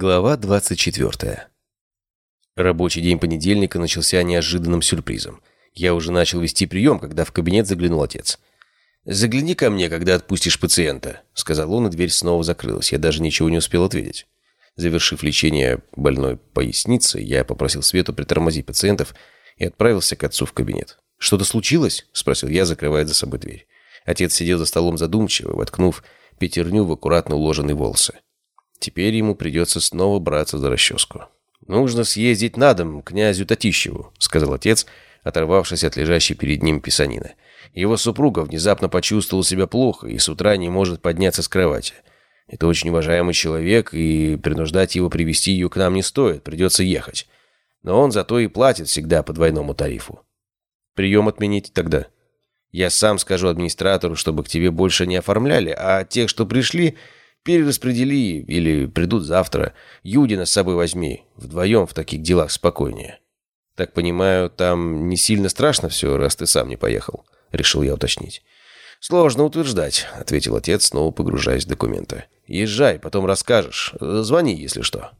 Глава 24. Рабочий день понедельника начался неожиданным сюрпризом. Я уже начал вести прием, когда в кабинет заглянул отец. «Загляни ко мне, когда отпустишь пациента», — сказал он, и дверь снова закрылась. Я даже ничего не успел ответить. Завершив лечение больной поясницы, я попросил Свету притормозить пациентов и отправился к отцу в кабинет. «Что-то случилось?» — спросил я, закрывая за собой дверь. Отец сидел за столом задумчиво, воткнув пятерню в аккуратно уложенные волосы. Теперь ему придется снова браться за расческу. «Нужно съездить на дом князю Татищеву», — сказал отец, оторвавшись от лежащей перед ним писанины. Его супруга внезапно почувствовала себя плохо и с утра не может подняться с кровати. Это очень уважаемый человек, и принуждать его привести ее к нам не стоит, придется ехать. Но он зато и платит всегда по двойному тарифу. Прием отменить тогда. Я сам скажу администратору, чтобы к тебе больше не оформляли, а тех, что пришли, Перераспредели или придут завтра. Юдина с собой возьми. Вдвоем в таких делах спокойнее. Так понимаю, там не сильно страшно все, раз ты сам не поехал. Решил я уточнить. «Сложно утверждать», — ответил отец, снова погружаясь в документы. «Езжай, потом расскажешь. Звони, если что».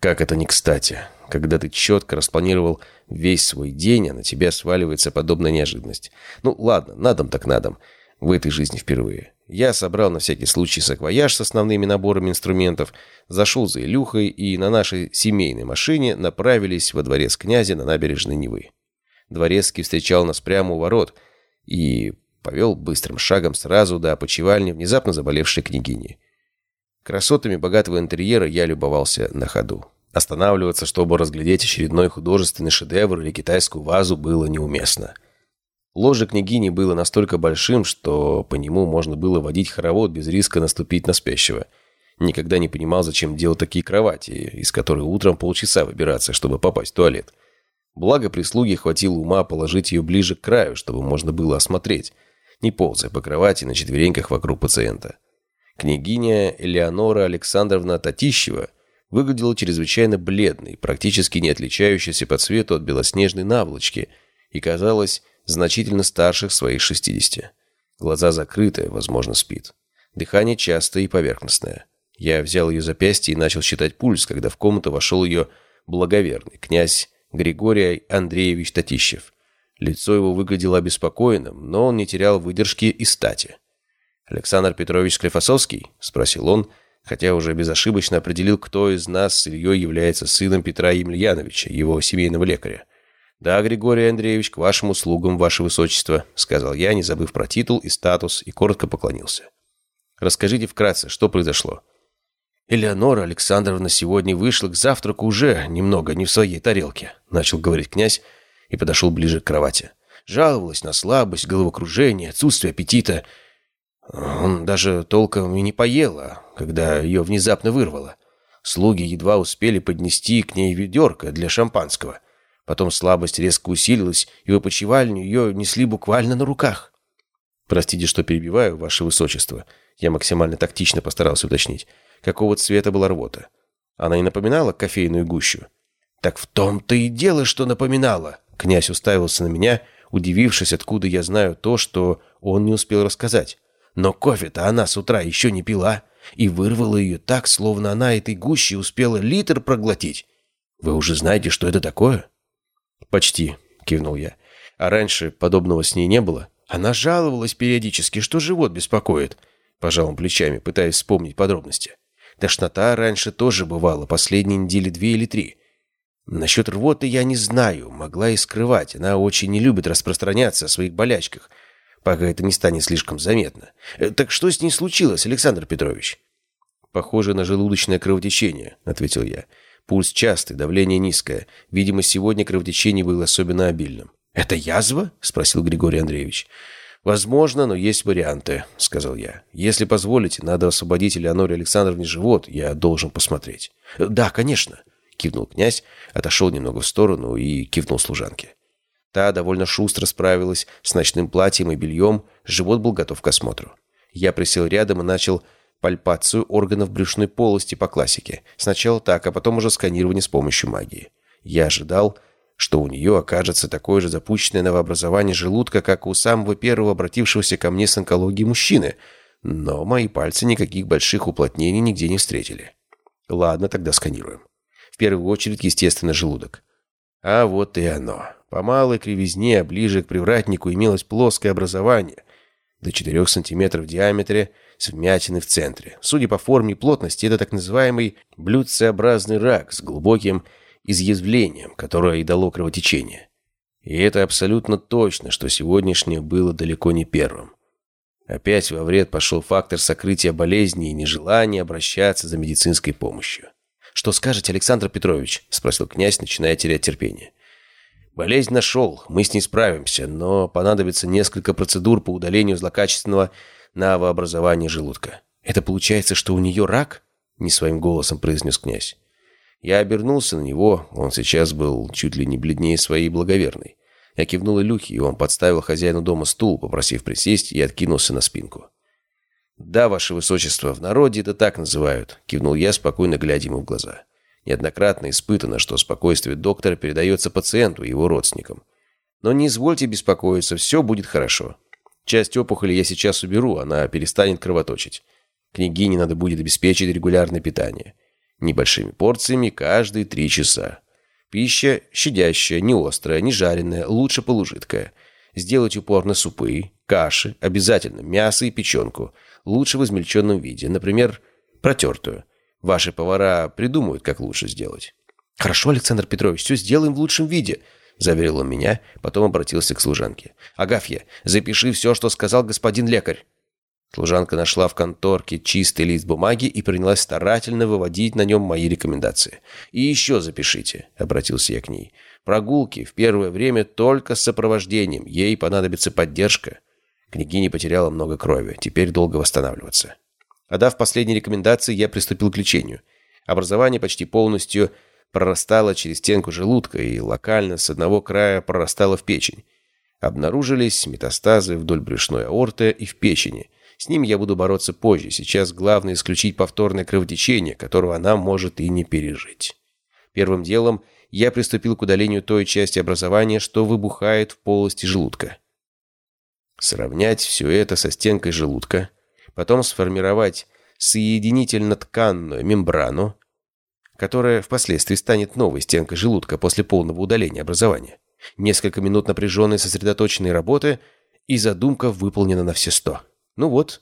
Как это не кстати, когда ты четко распланировал весь свой день, а на тебя сваливается подобная неожиданность. Ну, ладно, на дом так на дом. В этой жизни впервые. Я собрал на всякий случай саквояж с основными наборами инструментов, зашел за Илюхой и на нашей семейной машине направились во дворец князя на набережной Невы. Дворецкий встречал нас прямо у ворот и повел быстрым шагом сразу до опочивальни внезапно заболевшей княгини. Красотами богатого интерьера я любовался на ходу. Останавливаться, чтобы разглядеть очередной художественный шедевр или китайскую вазу, было неуместно – Ложе княгини было настолько большим, что по нему можно было водить хоровод без риска наступить на спящего. Никогда не понимал, зачем делать такие кровати, из которых утром полчаса выбираться, чтобы попасть в туалет. Благо прислуги хватило ума положить ее ближе к краю, чтобы можно было осмотреть, не ползая по кровати на четвереньках вокруг пациента. Княгиня Элеонора Александровна Татищева выглядела чрезвычайно бледной, практически не отличающейся по цвету от белоснежной наволочки, и казалось значительно старших своих 60. Глаза закрыты, возможно, спит. Дыхание частое и поверхностное. Я взял ее запястье и начал считать пульс, когда в комнату вошел ее благоверный, князь Григорий Андреевич Татищев. Лицо его выглядело обеспокоенным, но он не терял выдержки и стати. «Александр Петрович Склифосовский?» – спросил он, хотя уже безошибочно определил, кто из нас с Ильей является сыном Петра Емельяновича, его семейного лекаря. «Да, Григорий Андреевич, к вашим услугам, ваше высочество», — сказал я, не забыв про титул и статус, и коротко поклонился. «Расскажите вкратце, что произошло?» «Элеонора Александровна сегодня вышла к завтраку уже немного не в своей тарелке», — начал говорить князь и подошел ближе к кровати. Жаловалась на слабость, головокружение, отсутствие аппетита. Он даже толком и не поела, когда ее внезапно вырвало. Слуги едва успели поднести к ней ведерко для шампанского. Потом слабость резко усилилась, и в опочивальню ее несли буквально на руках. «Простите, что перебиваю, ваше высочество». Я максимально тактично постарался уточнить. Какого цвета была рвота? Она не напоминала кофейную гущу? «Так в том-то и дело, что напоминала!» Князь уставился на меня, удивившись, откуда я знаю то, что он не успел рассказать. Но кофе-то она с утра еще не пила, и вырвала ее так, словно она этой гущей успела литр проглотить. Вы уже знаете, что это такое?» «Почти», — кивнул я. «А раньше подобного с ней не было?» «Она жаловалась периодически, что живот беспокоит», — пожал он плечами, пытаясь вспомнить подробности. «Тошнота раньше тоже бывала, последние недели две или три. Насчет рвоты я не знаю, могла и скрывать. Она очень не любит распространяться о своих болячках, пока это не станет слишком заметно. Э, так что с ней случилось, Александр Петрович?» «Похоже на желудочное кровотечение», — ответил я. Пульс частый, давление низкое. Видимо, сегодня кровотечение было особенно обильным. «Это язва?» – спросил Григорий Андреевич. «Возможно, но есть варианты», – сказал я. «Если позволите, надо освободить Элеоноре Александровне живот, я должен посмотреть». «Да, конечно», – кивнул князь, отошел немного в сторону и кивнул служанке. Та довольно шустро справилась с ночным платьем и бельем, живот был готов к осмотру. Я присел рядом и начал пальпацию органов брюшной полости по классике. Сначала так, а потом уже сканирование с помощью магии. Я ожидал, что у нее окажется такое же запущенное новообразование желудка, как у самого первого обратившегося ко мне с онкологией мужчины, но мои пальцы никаких больших уплотнений нигде не встретили. Ладно, тогда сканируем. В первую очередь, естественно, желудок. А вот и оно. По малой кривизне, ближе к привратнику, имелось плоское образование до 4 сантиметров в диаметре с вмятиной в центре. Судя по форме и плотности, это так называемый блюдцеобразный рак с глубоким изъязвлением, которое и дало кровотечение. И это абсолютно точно, что сегодняшнее было далеко не первым. Опять во вред пошел фактор сокрытия болезни и нежелания обращаться за медицинской помощью. «Что скажете, Александр Петрович?» – спросил князь, начиная терять терпение. «Болезнь нашел, мы с ней справимся, но понадобится несколько процедур по удалению злокачественного новообразования желудка». «Это получается, что у нее рак?» – не своим голосом произнес князь. Я обернулся на него, он сейчас был чуть ли не бледнее своей благоверной. Я кивнул Илюхе, и он подставил хозяину дома стул, попросив присесть, и откинулся на спинку. «Да, ваше высочество, в народе это так называют», — кивнул я, спокойно глядя ему в глаза. Неоднократно испытано, что спокойствие доктора передается пациенту и его родственникам. Но не извольте беспокоиться, все будет хорошо. Часть опухоли я сейчас уберу, она перестанет кровоточить. Княгине надо будет обеспечить регулярное питание. Небольшими порциями каждые три часа. Пища щадящая, не острая, не жареная, лучше полужидкая. Сделать упор на супы, каши, обязательно мясо и печенку. Лучше в измельченном виде, например, протертую. Ваши повара придумают, как лучше сделать. «Хорошо, Александр Петрович, все сделаем в лучшем виде», — заверил он меня, потом обратился к служанке. «Агафья, запиши все, что сказал господин лекарь». Служанка нашла в конторке чистый лист бумаги и принялась старательно выводить на нем мои рекомендации. «И еще запишите», — обратился я к ней. «Прогулки в первое время только с сопровождением. Ей понадобится поддержка». Княгиня потеряла много крови. Теперь долго восстанавливаться. Отдав последние рекомендации, я приступил к лечению. Образование почти полностью прорастало через стенку желудка и локально с одного края прорастало в печень. Обнаружились метастазы вдоль брюшной аорты и в печени – с ним я буду бороться позже. Сейчас главное исключить повторное кровотечение, которого она может и не пережить. Первым делом я приступил к удалению той части образования, что выбухает в полости желудка. Сравнять все это со стенкой желудка, потом сформировать соединительно-тканную мембрану, которая впоследствии станет новой стенкой желудка после полного удаления образования. Несколько минут напряженной сосредоточенной работы, и задумка выполнена на все сто. «Ну вот,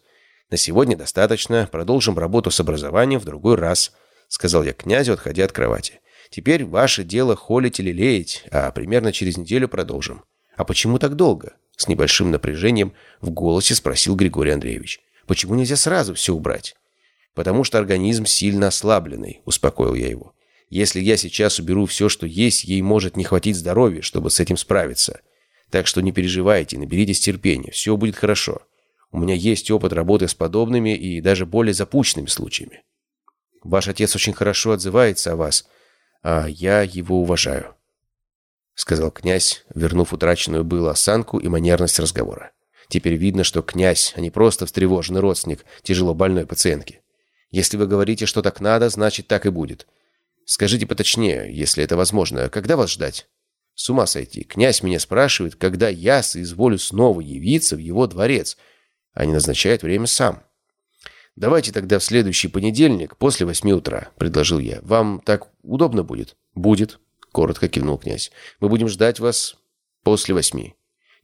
на сегодня достаточно. Продолжим работу с образованием в другой раз», — сказал я князю, отходя от кровати. «Теперь ваше дело холить или леять, а примерно через неделю продолжим». «А почему так долго?» — с небольшим напряжением в голосе спросил Григорий Андреевич. «Почему нельзя сразу все убрать?» «Потому что организм сильно ослабленный», — успокоил я его. «Если я сейчас уберу все, что есть, ей может не хватить здоровья, чтобы с этим справиться. Так что не переживайте, наберитесь терпения, все будет хорошо». У меня есть опыт работы с подобными и даже более запущенными случаями. Ваш отец очень хорошо отзывается о вас, а я его уважаю», — сказал князь, вернув утраченную было осанку и манерность разговора. Теперь видно, что князь, а не просто встревоженный родственник тяжело больной пациентки. Если вы говорите, что так надо, значит, так и будет. Скажите поточнее, если это возможно, когда вас ждать? С ума сойти. Князь меня спрашивает, когда я соизволю снова явиться в его дворец — а не назначает время сам. «Давайте тогда в следующий понедельник после восьми утра», — предложил я. «Вам так удобно будет?» «Будет», — коротко кивнул князь. «Мы будем ждать вас после восьми.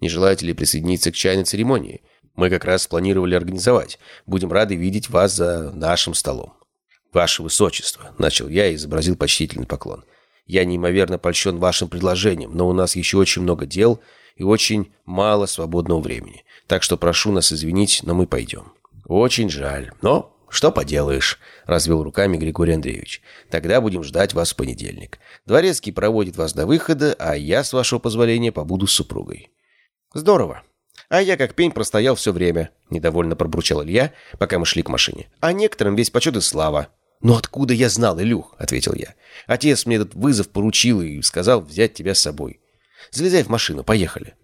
Не желаете ли присоединиться к чайной церемонии? Мы как раз планировали организовать. Будем рады видеть вас за нашим столом». «Ваше Высочество», — начал я и изобразил почтительный поклон. «Я неимоверно польщен вашим предложением, но у нас еще очень много дел и очень мало свободного времени. Так что прошу нас извинить, но мы пойдем». «Очень жаль. Но что поделаешь?» – развел руками Григорий Андреевич. «Тогда будем ждать вас в понедельник. Дворецкий проводит вас до выхода, а я, с вашего позволения, побуду с супругой». «Здорово. А я как пень простоял все время», – недовольно пробурчал Илья, пока мы шли к машине. «А некоторым весь почет и слава». «Ну откуда я знал, Илюх?» – ответил я. «Отец мне этот вызов поручил и сказал взять тебя с собой. Залезай в машину, поехали».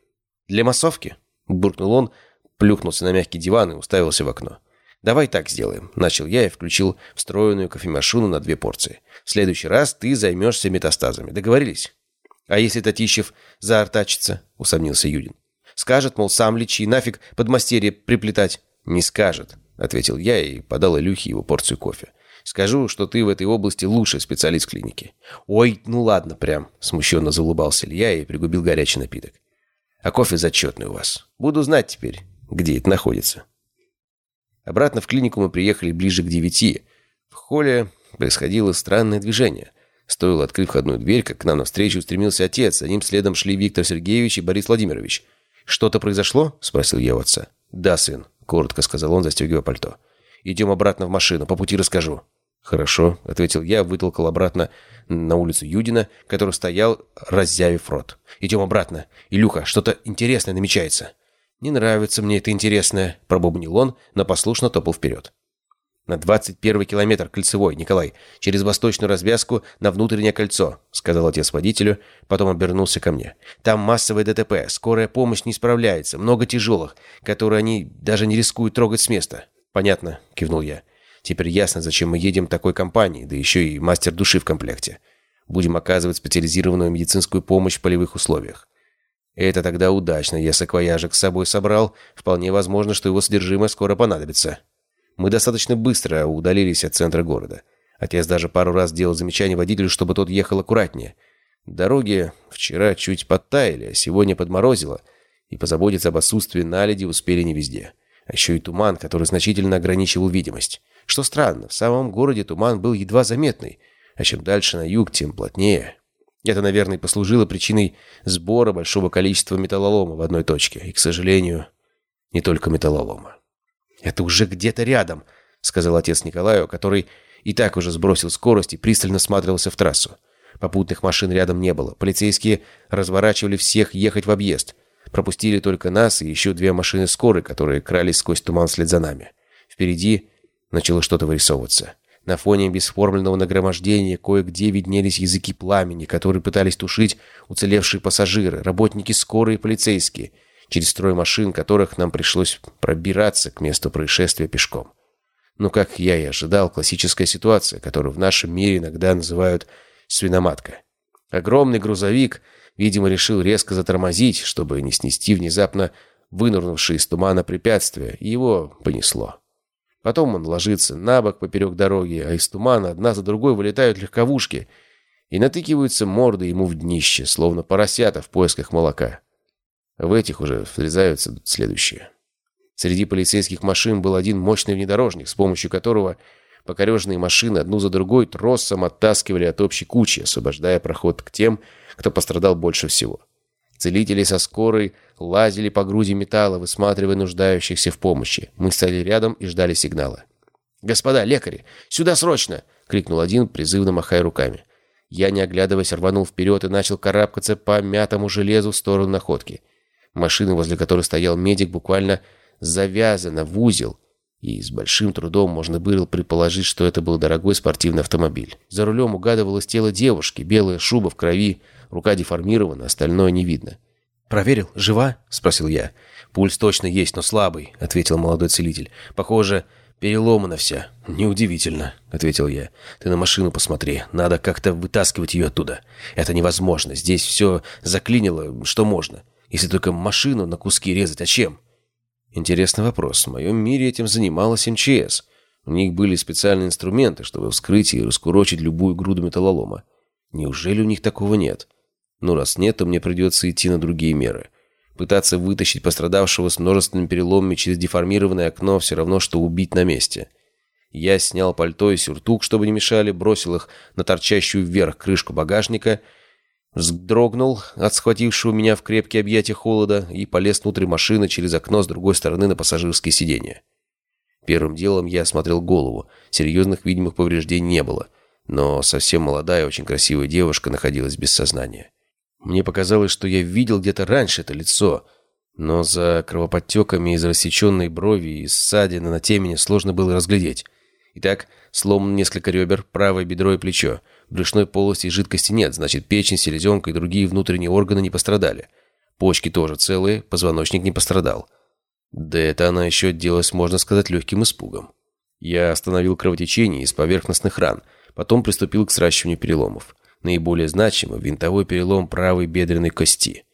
«Для массовки?» Буркнул он, плюхнулся на мягкий диван и уставился в окно. «Давай так сделаем», — начал я и включил встроенную кофемашину на две порции. «В следующий раз ты займешься метастазами. Договорились?» «А если Татищев заортачится?» — усомнился Юдин. «Скажет, мол, сам лечи, нафиг подмастерье приплетать». «Не скажет», — ответил я и подал Илюхе его порцию кофе. Скажу, что ты в этой области лучший специалист клиники». «Ой, ну ладно прям», — смущенно заулыбался Илья и пригубил горячий напиток. «А кофе зачетный у вас. Буду знать теперь, где это находится». Обратно в клинику мы приехали ближе к девяти. В холле происходило странное движение. Стоило открыть входную дверь, как к нам навстречу устремился отец. За ним следом шли Виктор Сергеевич и Борис Владимирович. «Что-то произошло?» – спросил я у отца. «Да, сын», – коротко сказал он, застегивая пальто. «Идем обратно в машину, по пути расскажу». «Хорошо», — ответил я, вытолкал обратно на улицу Юдина, который стоял, раззявив рот. «Идем обратно. Илюха, что-то интересное намечается». «Не нравится мне это интересное», — пробубнил он, но послушно топал вперед. «На двадцать первый километр кольцевой, Николай, через восточную развязку на внутреннее кольцо», — сказал отец водителю, потом обернулся ко мне. «Там массовое ДТП, скорая помощь не справляется, много тяжелых, которые они даже не рискуют трогать с места». «Понятно», — кивнул я. Теперь ясно, зачем мы едем такой компанией, да еще и мастер души в комплекте. Будем оказывать специализированную медицинскую помощь в полевых условиях. Это тогда удачно, я саквояжик с собой собрал. Вполне возможно, что его содержимое скоро понадобится. Мы достаточно быстро удалились от центра города. Отец даже пару раз делал замечание водителю, чтобы тот ехал аккуратнее. Дороги вчера чуть подтаяли, а сегодня подморозило, и позаботиться об отсутствии наледи успели не везде. А еще и туман, который значительно ограничивал видимость. Что странно, в самом городе туман был едва заметный, а чем дальше на юг, тем плотнее. Это, наверное, послужило причиной сбора большого количества металлолома в одной точке. И, к сожалению, не только металлолома. «Это уже где-то рядом», — сказал отец Николаю, который и так уже сбросил скорость и пристально смотрелся в трассу. Попутных машин рядом не было. Полицейские разворачивали всех ехать в объезд. Пропустили только нас и еще две машины скорой, которые крались сквозь туман вслед за нами. Впереди Начало что-то вырисовываться. На фоне бесформенного нагромождения кое-где виднелись языки пламени, которые пытались тушить уцелевшие пассажиры, работники скорой и полицейские, через строй машин, которых нам пришлось пробираться к месту происшествия пешком. Ну, как я и ожидал, классическая ситуация, которую в нашем мире иногда называют «свиноматка». Огромный грузовик, видимо, решил резко затормозить, чтобы не снести внезапно вынырнувшие из тумана препятствия, и его понесло. Потом он ложится на бок поперек дороги, а из тумана одна за другой вылетают легковушки и натыкиваются морды ему в днище, словно поросята в поисках молока. В этих уже врезаются следующие. Среди полицейских машин был один мощный внедорожник, с помощью которого покореженные машины одну за другой тросом оттаскивали от общей кучи, освобождая проход к тем, кто пострадал больше всего. Целители со скорой лазили по груди металла, высматривая нуждающихся в помощи. Мы стояли рядом и ждали сигнала. «Господа, лекари, сюда срочно!» — крикнул один, призывно махая руками. Я, не оглядываясь, рванул вперед и начал карабкаться по мятому железу в сторону находки. Машина, возле которой стоял медик, буквально завязана в узел, и с большим трудом можно было предположить, что это был дорогой спортивный автомобиль. За рулем угадывалось тело девушки, белая шуба в крови, рука деформирована, остальное не видно. «Проверил? Жива?» — спросил я. «Пульс точно есть, но слабый», — ответил молодой целитель. «Похоже, переломана вся». «Неудивительно», — ответил я. «Ты на машину посмотри. Надо как-то вытаскивать ее оттуда. Это невозможно. Здесь все заклинило, что можно. Если только машину на куски резать, а чем?» Интересный вопрос. В моем мире этим занималась МЧС. У них были специальные инструменты, чтобы вскрыть и раскурочить любую груду металлолома. Неужели у них такого нет? Ну, раз нет, то мне придется идти на другие меры. Пытаться вытащить пострадавшего с множественными переломами через деформированное окно все равно, что убить на месте. Я снял пальто и сюртук, чтобы не мешали, бросил их на торчащую вверх крышку багажника, вздрогнул от схватившего меня в крепкие объятия холода и полез внутрь машины через окно с другой стороны на пассажирское сиденье. Первым делом я осмотрел голову. Серьезных видимых повреждений не было, но совсем молодая, очень красивая девушка находилась без сознания. Мне показалось, что я видел где-то раньше это лицо, но за кровоподтеками из рассеченной брови и ссадины на темени сложно было разглядеть. Итак, сломано несколько ребер, правое бедро и плечо. В брюшной полости жидкости нет, значит печень, селезенка и другие внутренние органы не пострадали. Почки тоже целые, позвоночник не пострадал. Да это она еще отделалась, можно сказать, легким испугом. Я остановил кровотечение из поверхностных ран, потом приступил к сращиванию переломов. Наиболее значимый – винтовой перелом правой бедренной кости.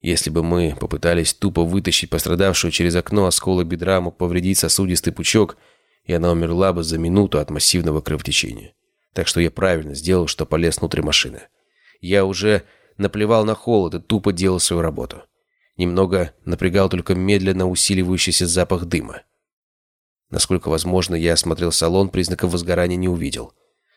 Если бы мы попытались тупо вытащить пострадавшую через окно, осколок бедра мог повредить сосудистый пучок и она умерла бы за минуту от массивного кровотечения. Так что я правильно сделал, что полез внутрь машины. Я уже наплевал на холод и тупо делал свою работу. Немного напрягал только медленно усиливающийся запах дыма. Насколько возможно, я осмотрел салон, признаков возгорания не увидел.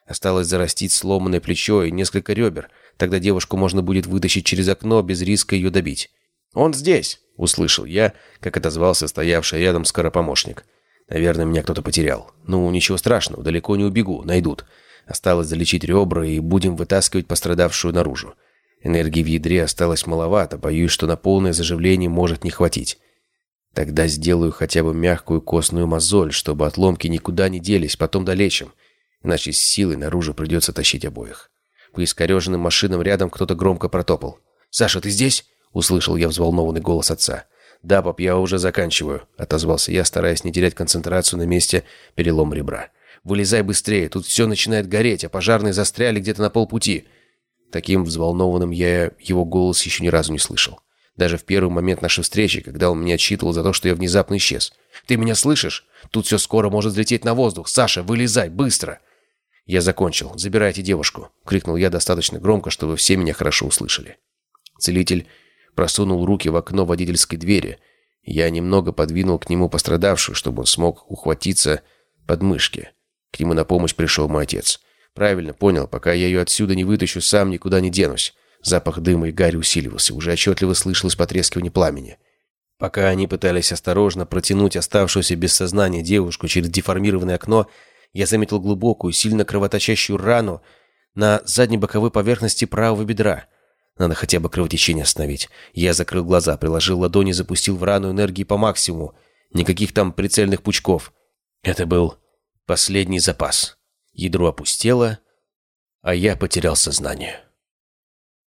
Осталось зарастить сломанное плечо и несколько ребер. Тогда девушку можно будет вытащить через окно, без риска ее добить. «Он здесь!» — услышал я, как отозвался стоявший рядом скоропомощник. Наверное, меня кто-то потерял. Ну, ничего страшного, далеко не убегу, найдут. Осталось залечить ребра и будем вытаскивать пострадавшую наружу. Энергии в ядре осталось маловато, боюсь, что на полное заживление может не хватить. Тогда сделаю хотя бы мягкую костную мозоль, чтобы отломки никуда не делись, потом долечим. Иначе с силой наружу придется тащить обоих. По искореженным машинам рядом кто-то громко протопал. «Саша, ты здесь?» — услышал я взволнованный голос отца. «Да, пап, я уже заканчиваю», — отозвался я, стараясь не терять концентрацию на месте перелом ребра. «Вылезай быстрее, тут все начинает гореть, а пожарные застряли где-то на полпути». Таким взволнованным я его голос еще ни разу не слышал. Даже в первый момент нашей встречи, когда он меня отчитывал за то, что я внезапно исчез. «Ты меня слышишь? Тут все скоро может взлететь на воздух. Саша, вылезай, быстро!» «Я закончил. Забирайте девушку!» — крикнул я достаточно громко, чтобы все меня хорошо услышали. Целитель просунул руки в окно водительской двери. Я немного подвинул к нему пострадавшую, чтобы он смог ухватиться под мышки. К нему на помощь пришел мой отец. Правильно понял, пока я ее отсюда не вытащу, сам никуда не денусь. Запах дыма и гари усиливался, уже отчетливо слышалось потрескивание пламени. Пока они пытались осторожно протянуть оставшуюся без сознания девушку через деформированное окно, я заметил глубокую, сильно кровоточащую рану на задней боковой поверхности правого бедра. Надо хотя бы кровотечение остановить. Я закрыл глаза, приложил ладони, запустил в рану энергии по максимуму. Никаких там прицельных пучков. Это был последний запас. Ядро опустело, а я потерял сознание.